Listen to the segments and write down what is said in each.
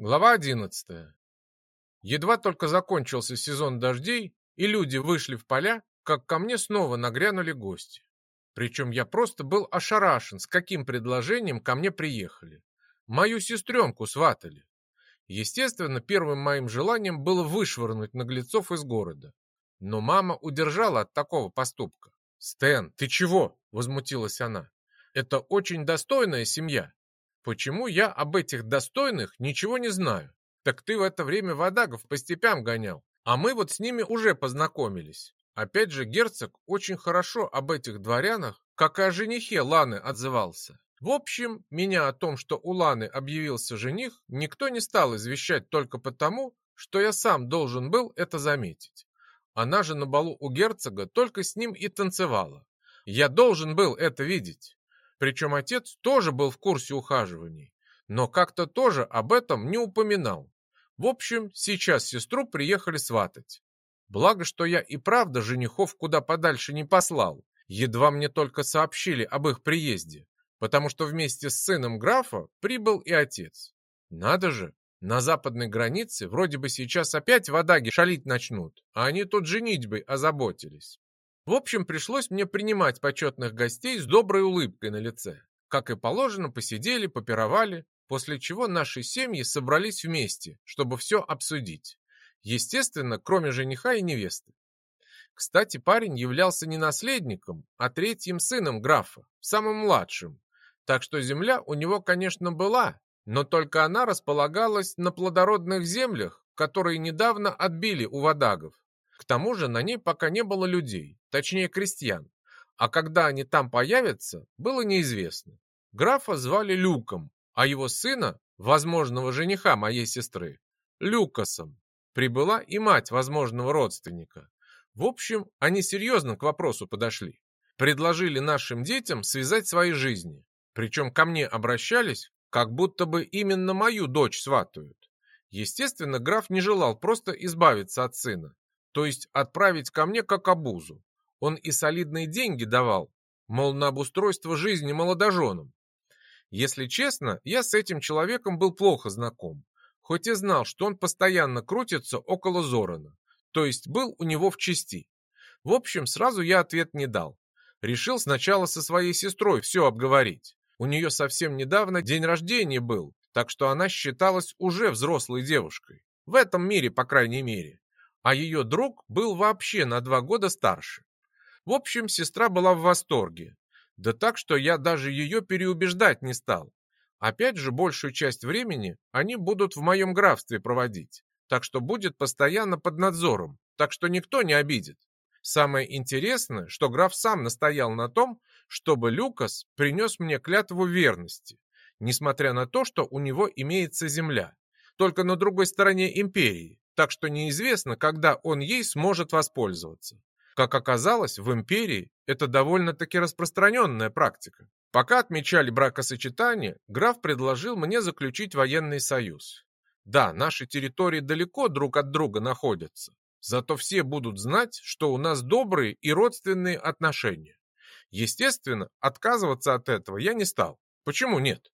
Глава 11. Едва только закончился сезон дождей, и люди вышли в поля, как ко мне снова нагрянули гости. Причем я просто был ошарашен, с каким предложением ко мне приехали. Мою сестренку сватали. Естественно, первым моим желанием было вышвырнуть наглецов из города. Но мама удержала от такого поступка. «Стэн, ты чего?» – возмутилась она. «Это очень достойная семья. Почему я об этих достойных ничего не знаю? Так ты в это время водагов по степям гонял, а мы вот с ними уже познакомились. Опять же, герцог очень хорошо об этих дворянах, как и о женихе Ланы отзывался. В общем, меня о том, что у Ланы объявился жених, никто не стал извещать только потому, что я сам должен был это заметить. Она же на балу у герцога только с ним и танцевала. Я должен был это видеть. Причем отец тоже был в курсе ухаживаний, но как-то тоже об этом не упоминал. В общем, сейчас сестру приехали сватать. Благо, что я и правда женихов куда подальше не послал. Едва мне только сообщили об их приезде, потому что вместе с сыном графа прибыл и отец. Надо же, на западной границе вроде бы сейчас опять водаги шалить начнут, а они тут женитьбой озаботились. В общем, пришлось мне принимать почетных гостей с доброй улыбкой на лице. Как и положено, посидели, попировали, после чего наши семьи собрались вместе, чтобы все обсудить. Естественно, кроме жениха и невесты. Кстати, парень являлся не наследником, а третьим сыном графа, самым младшим. Так что земля у него, конечно, была, но только она располагалась на плодородных землях, которые недавно отбили у вадагов. К тому же на ней пока не было людей, точнее крестьян. А когда они там появятся, было неизвестно. Графа звали Люком, а его сына, возможного жениха моей сестры, Люкасом. Прибыла и мать возможного родственника. В общем, они серьезно к вопросу подошли. Предложили нашим детям связать свои жизни. Причем ко мне обращались, как будто бы именно мою дочь сватают. Естественно, граф не желал просто избавиться от сына то есть отправить ко мне как обузу. Он и солидные деньги давал, мол, на обустройство жизни молодоженам. Если честно, я с этим человеком был плохо знаком, хоть и знал, что он постоянно крутится около Зорана, то есть был у него в части. В общем, сразу я ответ не дал. Решил сначала со своей сестрой все обговорить. У нее совсем недавно день рождения был, так что она считалась уже взрослой девушкой. В этом мире, по крайней мере а ее друг был вообще на два года старше. В общем, сестра была в восторге. Да так, что я даже ее переубеждать не стал. Опять же, большую часть времени они будут в моем графстве проводить, так что будет постоянно под надзором, так что никто не обидит. Самое интересное, что граф сам настоял на том, чтобы Люкас принес мне клятву верности, несмотря на то, что у него имеется земля, только на другой стороне империи, так что неизвестно, когда он ей сможет воспользоваться. Как оказалось, в империи это довольно-таки распространенная практика. Пока отмечали бракосочетание, граф предложил мне заключить военный союз. Да, наши территории далеко друг от друга находятся, зато все будут знать, что у нас добрые и родственные отношения. Естественно, отказываться от этого я не стал. Почему нет?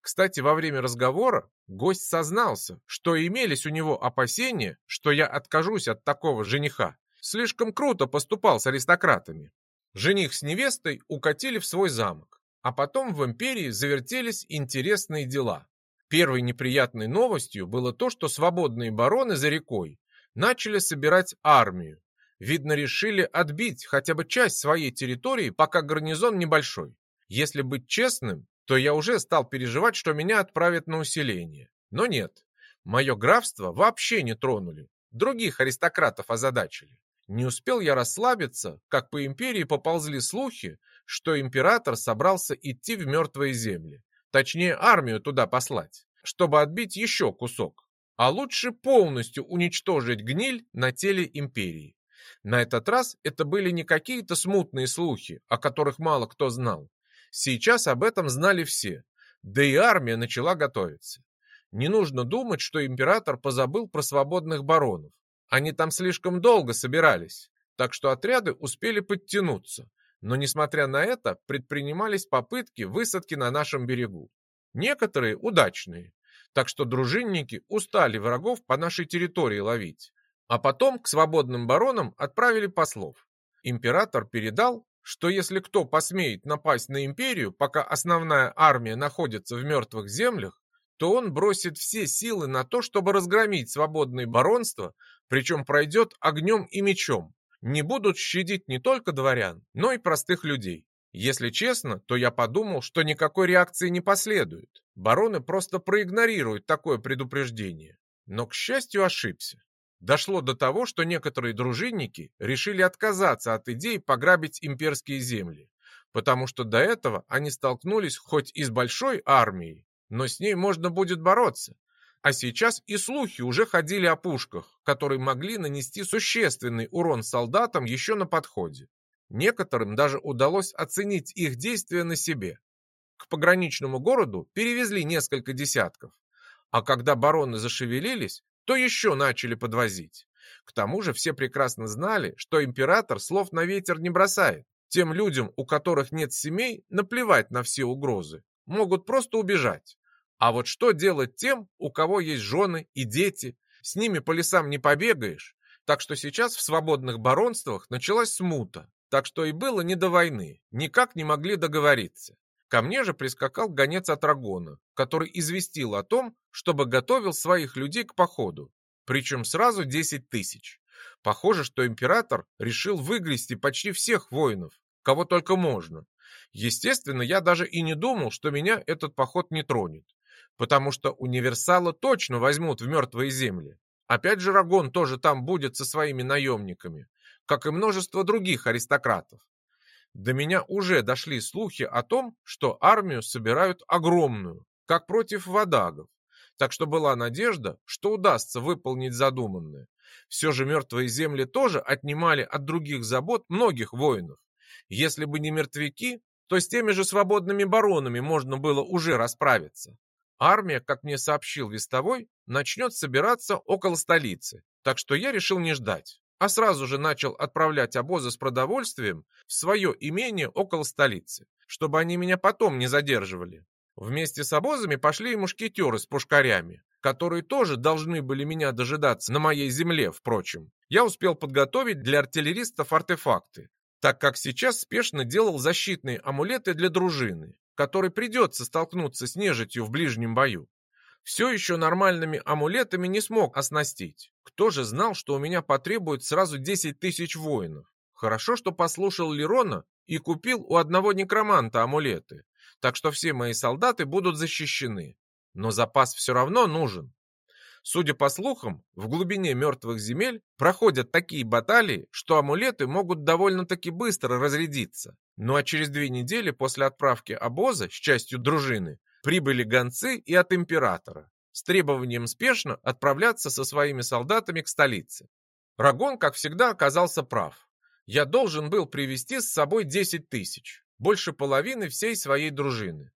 Кстати, во время разговора гость сознался, что имелись у него опасения, что я откажусь от такого жениха. Слишком круто поступал с аристократами. Жених с невестой укатили в свой замок, а потом в империи завертелись интересные дела. Первой неприятной новостью было то, что свободные бароны за рекой начали собирать армию. Видно, решили отбить хотя бы часть своей территории, пока гарнизон небольшой. Если быть честным, то я уже стал переживать, что меня отправят на усиление. Но нет, мое графство вообще не тронули, других аристократов озадачили. Не успел я расслабиться, как по империи поползли слухи, что император собрался идти в мертвые земли, точнее армию туда послать, чтобы отбить еще кусок, а лучше полностью уничтожить гниль на теле империи. На этот раз это были не какие-то смутные слухи, о которых мало кто знал, Сейчас об этом знали все, да и армия начала готовиться. Не нужно думать, что император позабыл про свободных баронов. Они там слишком долго собирались, так что отряды успели подтянуться. Но, несмотря на это, предпринимались попытки высадки на нашем берегу. Некоторые удачные. так что дружинники устали врагов по нашей территории ловить. А потом к свободным баронам отправили послов. Император передал, что если кто посмеет напасть на империю, пока основная армия находится в мертвых землях, то он бросит все силы на то, чтобы разгромить свободные баронства, причем пройдет огнем и мечом. Не будут щадить не только дворян, но и простых людей. Если честно, то я подумал, что никакой реакции не последует. Бароны просто проигнорируют такое предупреждение. Но, к счастью, ошибся. Дошло до того, что некоторые дружинники решили отказаться от идеи пограбить имперские земли, потому что до этого они столкнулись хоть и с большой армией, но с ней можно будет бороться. А сейчас и слухи уже ходили о пушках, которые могли нанести существенный урон солдатам еще на подходе. Некоторым даже удалось оценить их действия на себе. К пограничному городу перевезли несколько десятков, а когда бароны зашевелились, то еще начали подвозить. К тому же все прекрасно знали, что император слов на ветер не бросает. Тем людям, у которых нет семей, наплевать на все угрозы, могут просто убежать. А вот что делать тем, у кого есть жены и дети? С ними по лесам не побегаешь. Так что сейчас в свободных баронствах началась смута. Так что и было не до войны, никак не могли договориться. Ко мне же прискакал гонец от Рагона, который известил о том, чтобы готовил своих людей к походу, причем сразу 10 тысяч. Похоже, что император решил выгрести почти всех воинов, кого только можно. Естественно, я даже и не думал, что меня этот поход не тронет, потому что универсала точно возьмут в мертвые земли. Опять же, Рагон тоже там будет со своими наемниками, как и множество других аристократов. До меня уже дошли слухи о том, что армию собирают огромную, как против водагов. Так что была надежда, что удастся выполнить задуманное. Все же мертвые земли тоже отнимали от других забот многих воинов. Если бы не мертвяки, то с теми же свободными баронами можно было уже расправиться. Армия, как мне сообщил Вестовой, начнет собираться около столицы, так что я решил не ждать а сразу же начал отправлять обозы с продовольствием в свое имение около столицы, чтобы они меня потом не задерживали. Вместе с обозами пошли и мушкетеры с пушкарями, которые тоже должны были меня дожидаться на моей земле, впрочем. Я успел подготовить для артиллеристов артефакты, так как сейчас спешно делал защитные амулеты для дружины, которой придется столкнуться с нежитью в ближнем бою все еще нормальными амулетами не смог оснастить. Кто же знал, что у меня потребует сразу 10 тысяч воинов? Хорошо, что послушал Лерона и купил у одного некроманта амулеты, так что все мои солдаты будут защищены. Но запас все равно нужен. Судя по слухам, в глубине мертвых земель проходят такие баталии, что амулеты могут довольно-таки быстро разрядиться. Ну а через две недели после отправки обоза с частью дружины прибыли гонцы и от императора с требованием спешно отправляться со своими солдатами к столице. Рагон, как всегда, оказался прав. Я должен был привести с собой 10 тысяч, больше половины всей своей дружины.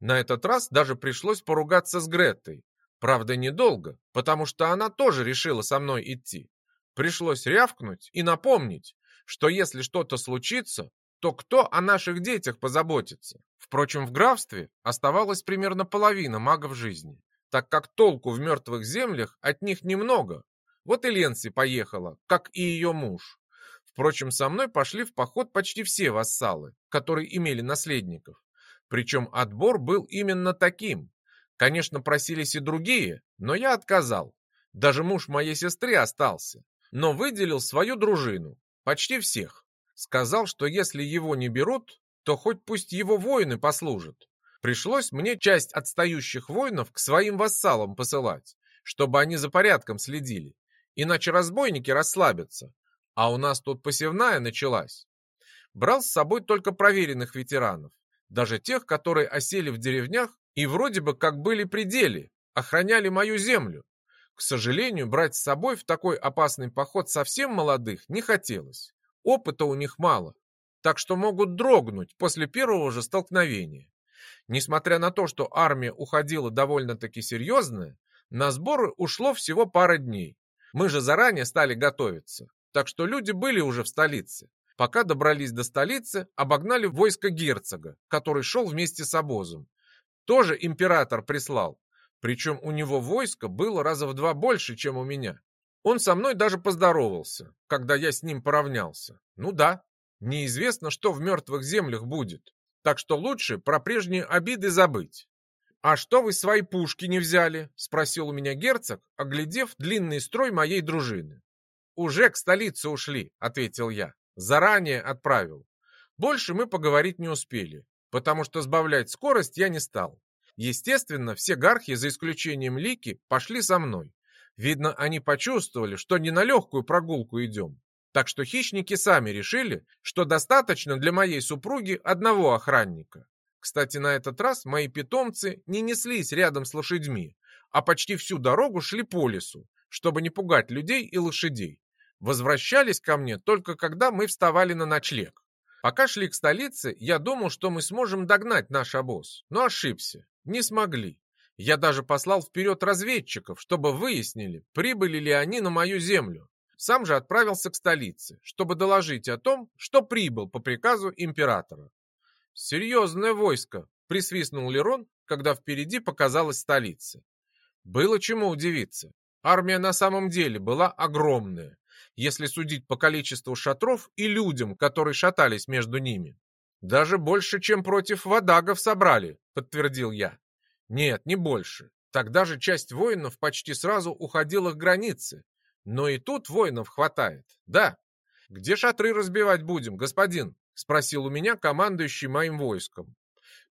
На этот раз даже пришлось поругаться с Греттой. Правда, недолго, потому что она тоже решила со мной идти. Пришлось рявкнуть и напомнить, что если что-то случится, то кто о наших детях позаботится? Впрочем, в графстве оставалась примерно половина магов жизни, так как толку в мертвых землях от них немного. Вот и Ленси поехала, как и ее муж. Впрочем, со мной пошли в поход почти все вассалы, которые имели наследников. Причем отбор был именно таким. Конечно, просились и другие, но я отказал. Даже муж моей сестры остался, но выделил свою дружину, почти всех. Сказал, что если его не берут, то хоть пусть его воины послужат. Пришлось мне часть отстающих воинов к своим вассалам посылать, чтобы они за порядком следили. Иначе разбойники расслабятся. А у нас тут посевная началась. Брал с собой только проверенных ветеранов, даже тех, которые осели в деревнях и вроде бы как были при охраняли мою землю. К сожалению, брать с собой в такой опасный поход совсем молодых не хотелось. Опыта у них мало, так что могут дрогнуть после первого же столкновения. Несмотря на то, что армия уходила довольно-таки серьезная, на сборы ушло всего пара дней. Мы же заранее стали готовиться, так что люди были уже в столице. Пока добрались до столицы, обогнали войско герцога, который шел вместе с обозом. Тоже император прислал. Причем у него войско было раза в два больше, чем у меня. Он со мной даже поздоровался, когда я с ним поравнялся. Ну да, неизвестно, что в мертвых землях будет. Так что лучше про прежние обиды забыть. «А что вы свои пушки не взяли?» — спросил у меня герцог, оглядев длинный строй моей дружины. «Уже к столице ушли», — ответил я. «Заранее отправил. Больше мы поговорить не успели, потому что сбавлять скорость я не стал. Естественно, все гархи, за исключением Лики, пошли со мной. Видно, они почувствовали, что не на легкую прогулку идем. Так что хищники сами решили, что достаточно для моей супруги одного охранника. Кстати, на этот раз мои питомцы не неслись рядом с лошадьми, а почти всю дорогу шли по лесу, чтобы не пугать людей и лошадей. Возвращались ко мне только когда мы вставали на ночлег. Пока шли к столице, я думал, что мы сможем догнать наш обоз, но ошибся. Не смогли. Я даже послал вперед разведчиков, чтобы выяснили, прибыли ли они на мою землю. Сам же отправился к столице, чтобы доложить о том, что прибыл по приказу императора. «Серьезное войско», — присвистнул Лерон, когда впереди показалась столица. Было чему удивиться. Армия на самом деле была огромная, если судить по количеству шатров и людям, которые шатались между ними. «Даже больше, чем против водагов собрали», — подтвердил я. «Нет, не больше. Тогда же часть воинов почти сразу уходила к границе. Но и тут воинов хватает, да. Где шатры разбивать будем, господин?» — спросил у меня командующий моим войском.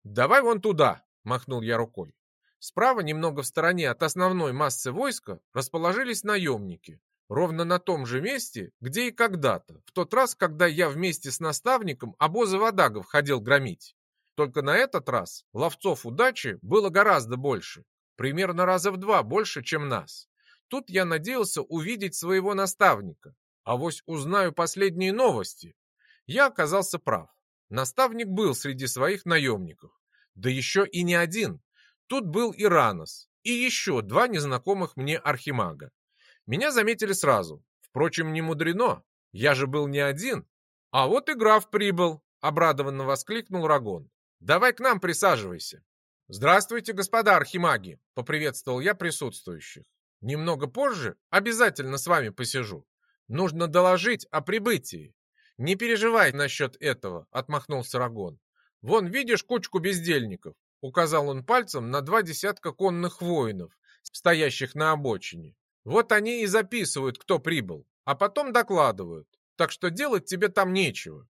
«Давай вон туда», — махнул я рукой. Справа, немного в стороне от основной массы войска, расположились наемники, Ровно на том же месте, где и когда-то, в тот раз, когда я вместе с наставником обозы водагов ходил громить. Только на этот раз ловцов удачи было гораздо больше, примерно раза в два больше, чем нас. Тут я надеялся увидеть своего наставника, а вось узнаю последние новости. Я оказался прав. Наставник был среди своих наемников. Да еще и не один. Тут был Иранос и еще два незнакомых мне архимага. Меня заметили сразу. Впрочем, не мудрено. Я же был не один. А вот и граф прибыл, обрадованно воскликнул Рагон. Давай к нам присаживайся. Здравствуйте, господа архимаги, поприветствовал я присутствующих. Немного позже обязательно с вами посижу. Нужно доложить о прибытии. Не переживай насчет этого, отмахнулся Рагон. Вон, видишь кучку бездельников? Указал он пальцем на два десятка конных воинов, стоящих на обочине. Вот они и записывают, кто прибыл, а потом докладывают. Так что делать тебе там нечего.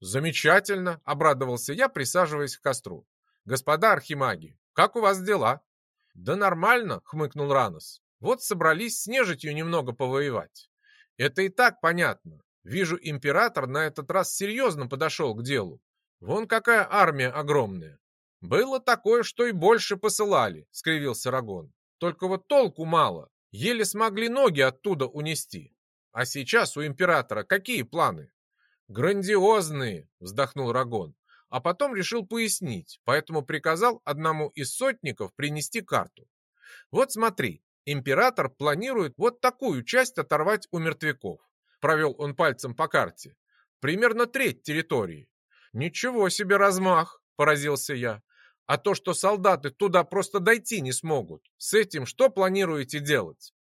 Замечательно, обрадовался я, присаживаясь к костру. Господа архимаги, как у вас дела? Да нормально, хмыкнул Ранос. Вот собрались с нежитью немного повоевать. Это и так понятно. Вижу, император на этот раз серьезно подошел к делу. Вон какая армия огромная. Было такое, что и больше посылали, скривился Рагон. Только вот толку мало. Еле смогли ноги оттуда унести. А сейчас у императора какие планы? Грандиозные, вздохнул Рагон, а потом решил пояснить, поэтому приказал одному из сотников принести карту. Вот смотри, император планирует вот такую часть оторвать у мертвяков. Провел он пальцем по карте. Примерно треть территории. Ничего себе размах, поразился я. А то, что солдаты туда просто дойти не смогут, с этим что планируете делать?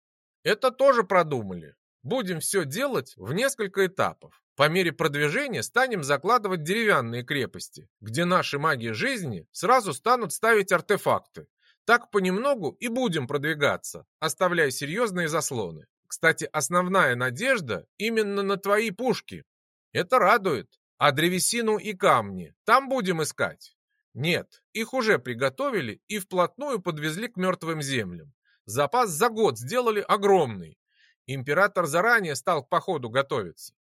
Это тоже продумали. Будем все делать в несколько этапов. По мере продвижения станем закладывать деревянные крепости, где наши маги жизни сразу станут ставить артефакты. Так понемногу и будем продвигаться, оставляя серьезные заслоны. Кстати, основная надежда именно на твои пушки. Это радует. А древесину и камни там будем искать. Нет, их уже приготовили и вплотную подвезли к мертвым землям. Запас за год сделали огромный. Император заранее стал к походу готовиться.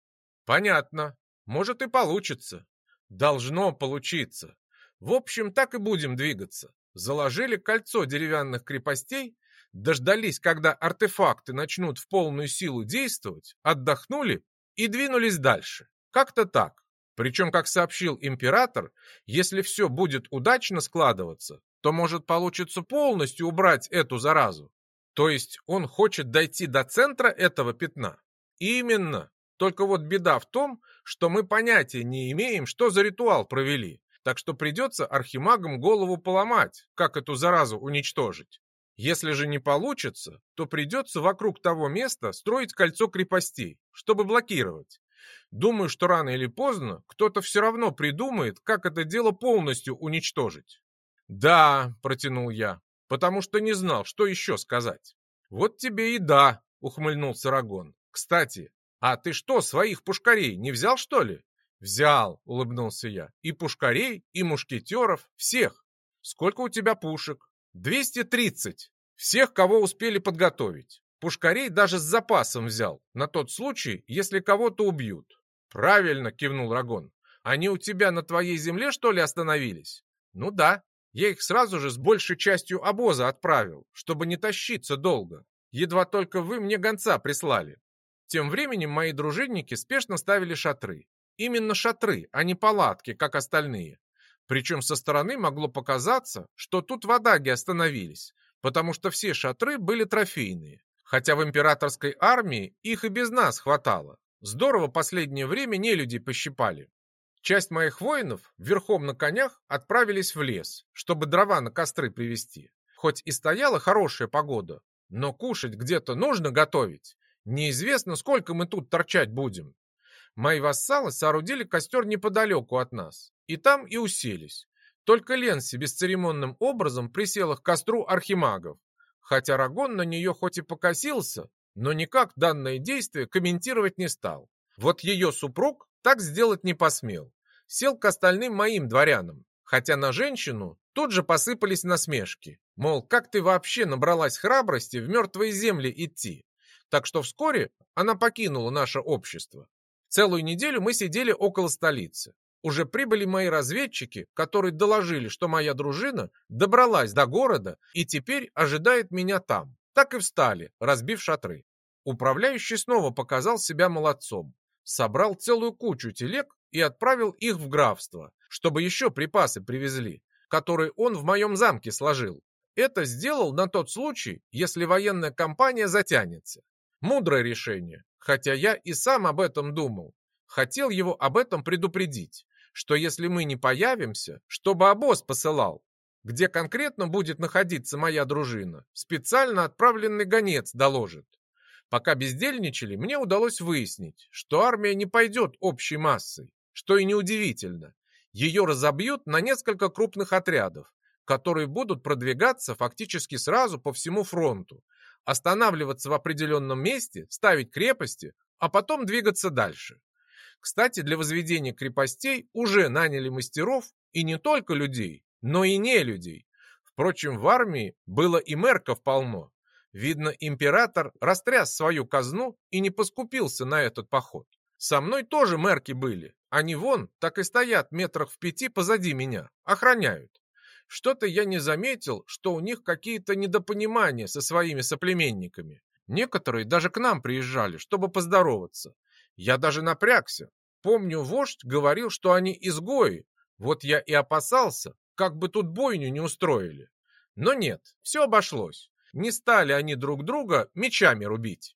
Понятно. Может и получится. Должно получиться. В общем, так и будем двигаться. Заложили кольцо деревянных крепостей, дождались, когда артефакты начнут в полную силу действовать, отдохнули и двинулись дальше. Как-то так. Причем, как сообщил император, если все будет удачно складываться, то может получиться полностью убрать эту заразу. То есть он хочет дойти до центра этого пятна? Именно. Только вот беда в том, что мы понятия не имеем, что за ритуал провели. Так что придется архимагам голову поломать, как эту заразу уничтожить. Если же не получится, то придется вокруг того места строить кольцо крепостей, чтобы блокировать. Думаю, что рано или поздно кто-то все равно придумает, как это дело полностью уничтожить. «Да», — протянул я, потому что не знал, что еще сказать. «Вот тебе и да», — ухмыльнулся Рагон. «Кстати, а ты что, своих пушкарей не взял, что ли?» «Взял», — улыбнулся я. «И пушкарей, и мушкетеров, всех. Сколько у тебя пушек?» «Двести тридцать. Всех, кого успели подготовить. Пушкарей даже с запасом взял, на тот случай, если кого-то убьют». «Правильно», — кивнул Рагон. «Они у тебя на твоей земле, что ли, остановились?» «Ну да. Я их сразу же с большей частью обоза отправил, чтобы не тащиться долго. Едва только вы мне гонца прислали. Тем временем мои дружинники спешно ставили шатры. Именно шатры, а не палатки, как остальные. Причем со стороны могло показаться, что тут в Адаге остановились, потому что все шатры были трофейные. Хотя в императорской армии их и без нас хватало. Здорово последнее время не люди пощипали. Часть моих воинов верхом на конях отправились в лес, чтобы дрова на костры привезти. Хоть и стояла хорошая погода, но кушать где-то нужно готовить. Неизвестно, сколько мы тут торчать будем. Мои вассалы соорудили костер неподалеку от нас, и там и уселись. Только Ленси бесцеремонным образом присела к костру архимагов, хотя Рагон на нее хоть и покосился, но никак данное действие комментировать не стал. Вот ее супруг так сделать не посмел. Сел к остальным моим дворянам, хотя на женщину тут же посыпались насмешки. Мол, как ты вообще набралась храбрости в мертвые земли идти? Так что вскоре она покинула наше общество. Целую неделю мы сидели около столицы. Уже прибыли мои разведчики, которые доложили, что моя дружина добралась до города и теперь ожидает меня там. Так и встали, разбив шатры. Управляющий снова показал себя молодцом собрал целую кучу телег и отправил их в графство, чтобы еще припасы привезли, которые он в моем замке сложил. Это сделал на тот случай, если военная кампания затянется. Мудрое решение, хотя я и сам об этом думал. Хотел его об этом предупредить, что если мы не появимся, чтобы обоз посылал, где конкретно будет находиться моя дружина, специально отправленный гонец доложит. Пока бездельничали, мне удалось выяснить, что армия не пойдет общей массой, что и неудивительно. Ее разобьют на несколько крупных отрядов, которые будут продвигаться фактически сразу по всему фронту, останавливаться в определенном месте, ставить крепости, а потом двигаться дальше. Кстати, для возведения крепостей уже наняли мастеров и не только людей, но и не людей. Впрочем, в армии было и мерков полно, Видно, император растряс свою казну и не поскупился на этот поход. Со мной тоже мерки были. Они вон так и стоят метрах в пяти позади меня, охраняют. Что-то я не заметил, что у них какие-то недопонимания со своими соплеменниками. Некоторые даже к нам приезжали, чтобы поздороваться. Я даже напрягся. Помню, вождь говорил, что они изгои. Вот я и опасался, как бы тут бойню не устроили. Но нет, все обошлось. Не стали они друг друга мечами рубить.